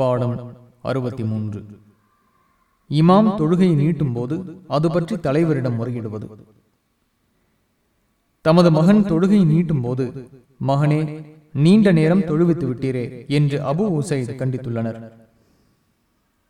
பாடம் அறுபத்தி மூன்று இமாம் தொழுகையை நீட்டும் போது அது பற்றி தலைவரிடம் முறையிடுவது. தமது மகன் தொழுகையை நீட்டும் போது மகனே நீண்ட நேரம் தொழுவித்து விட்டீரே என்று அபு உசைத் கண்டித்துள்ளனர்.